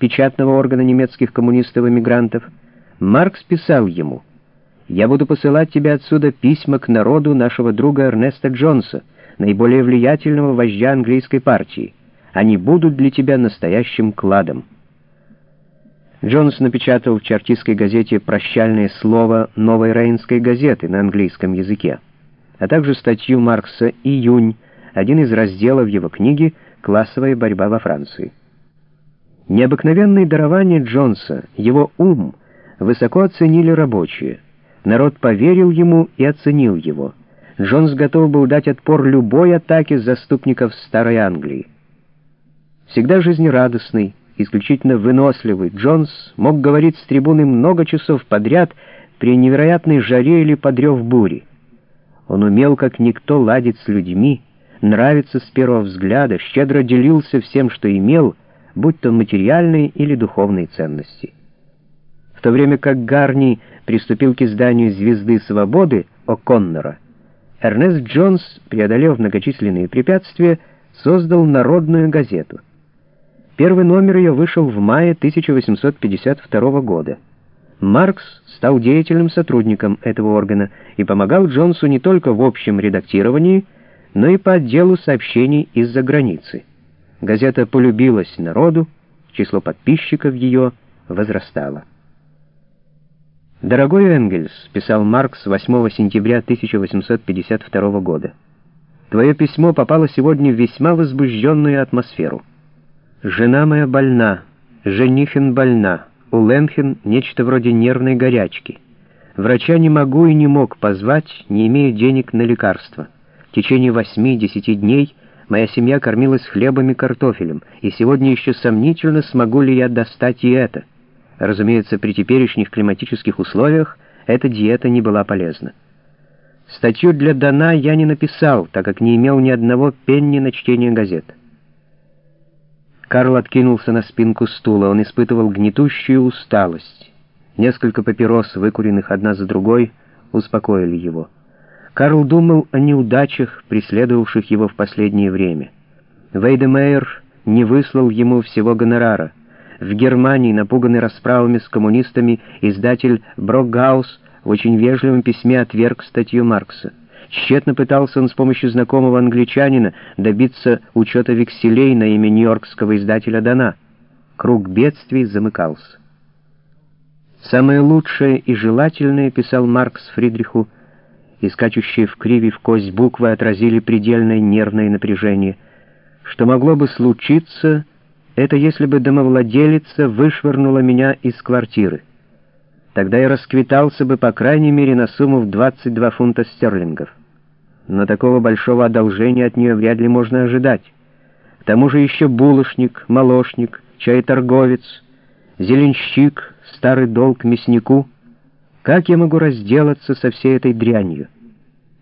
печатного органа немецких коммунистов-эмигрантов, Маркс писал ему «Я буду посылать тебе отсюда письма к народу нашего друга Эрнеста Джонса, наиболее влиятельного вождя английской партии. Они будут для тебя настоящим кладом». Джонс напечатал в чартистской газете прощальное слово «Новой Рейнской газеты» на английском языке, а также статью Маркса «Июнь», один из разделов его книги «Классовая борьба во Франции». Необыкновенные дарования Джонса, его ум, высоко оценили рабочие. Народ поверил ему и оценил его. Джонс готов был дать отпор любой атаке заступников Старой Англии. Всегда жизнерадостный, исключительно выносливый, Джонс мог говорить с трибуны много часов подряд при невероятной жаре или подрев бури. Он умел, как никто, ладить с людьми, нравиться с первого взгляда, щедро делился всем, что имел, будь то материальные или духовные ценности. В то время как Гарни приступил к изданию «Звезды свободы» О'Коннора, Эрнест Джонс, преодолев многочисленные препятствия, создал народную газету — Первый номер ее вышел в мае 1852 года. Маркс стал деятельным сотрудником этого органа и помогал Джонсу не только в общем редактировании, но и по отделу сообщений из-за границы. Газета полюбилась народу, число подписчиков ее возрастало. «Дорогой Энгельс», — писал Маркс 8 сентября 1852 года, — «твое письмо попало сегодня в весьма возбужденную атмосферу». Жена моя больна, женихин больна, у Ленхен нечто вроде нервной горячки. Врача не могу и не мог позвать, не имея денег на лекарства. В течение восьми-десяти дней моя семья кормилась хлебом и картофелем, и сегодня еще сомнительно, смогу ли я достать и это. Разумеется, при теперешних климатических условиях эта диета не была полезна. Статью для Дана я не написал, так как не имел ни одного пенни на чтение газет. Карл откинулся на спинку стула. Он испытывал гнетущую усталость. Несколько папирос, выкуренных одна за другой, успокоили его. Карл думал о неудачах, преследовавших его в последнее время. Вейдемейер не выслал ему всего гонорара. В Германии, напуганный расправами с коммунистами, издатель Брокгаус в очень вежливом письме отверг статью Маркса. Тщетно пытался он с помощью знакомого англичанина добиться учета векселей на имя нью-йоркского издателя Дана. Круг бедствий замыкался. «Самое лучшее и желательное», — писал Маркс Фридриху, и скачущие в криве в кость буквы отразили предельное нервное напряжение. «Что могло бы случиться, это если бы домовладелица вышвырнула меня из квартиры. Тогда я расквитался бы по крайней мере на сумму в 22 фунта стерлингов но такого большого одолжения от нее вряд ли можно ожидать. К тому же еще булочник, молочник, чай-торговец, зеленщик, старый долг мяснику. Как я могу разделаться со всей этой дрянью?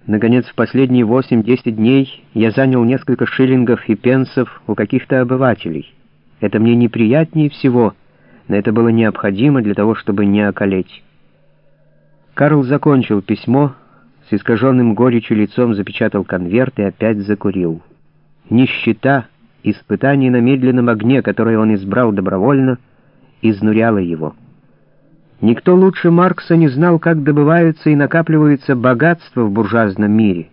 Наконец, в последние 8-10 дней я занял несколько шиллингов и пенсов у каких-то обывателей. Это мне неприятнее всего, но это было необходимо для того, чтобы не околеть. Карл закончил письмо, с искаженным горечью лицом запечатал конверт и опять закурил. Нищета, испытание на медленном огне, которое он избрал добровольно, изнуряло его. Никто лучше Маркса не знал, как добываются и накапливаются богатства в буржуазном мире.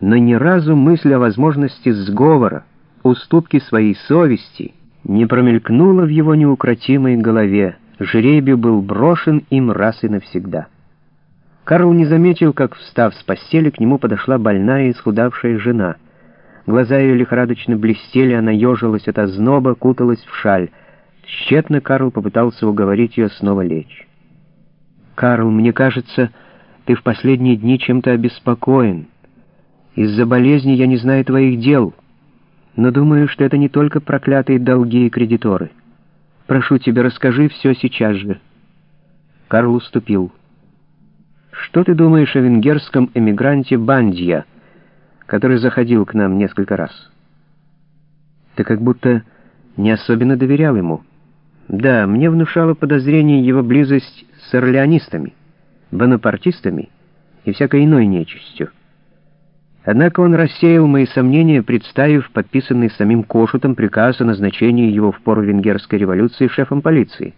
Но ни разу мысль о возможности сговора, уступки своей совести не промелькнула в его неукротимой голове. Жребий был брошен им раз и навсегда. Карл не заметил, как, встав с постели, к нему подошла больная и исхудавшая жена. Глаза ее лихорадочно блестели, она ежилась от озноба, куталась в шаль. Тщетно Карл попытался уговорить ее снова лечь. «Карл, мне кажется, ты в последние дни чем-то обеспокоен. Из-за болезни я не знаю твоих дел, но думаю, что это не только проклятые долги и кредиторы. Прошу тебя, расскажи все сейчас же». Карл уступил. Что ты думаешь о венгерском эмигранте Бандья, который заходил к нам несколько раз? Ты как будто не особенно доверял ему. Да, мне внушало подозрение его близость с орлеонистами, бонапартистами и всякой иной нечистью. Однако он рассеял мои сомнения, представив подписанный самим Кошутом приказ о назначении его в пору венгерской революции шефом полиции.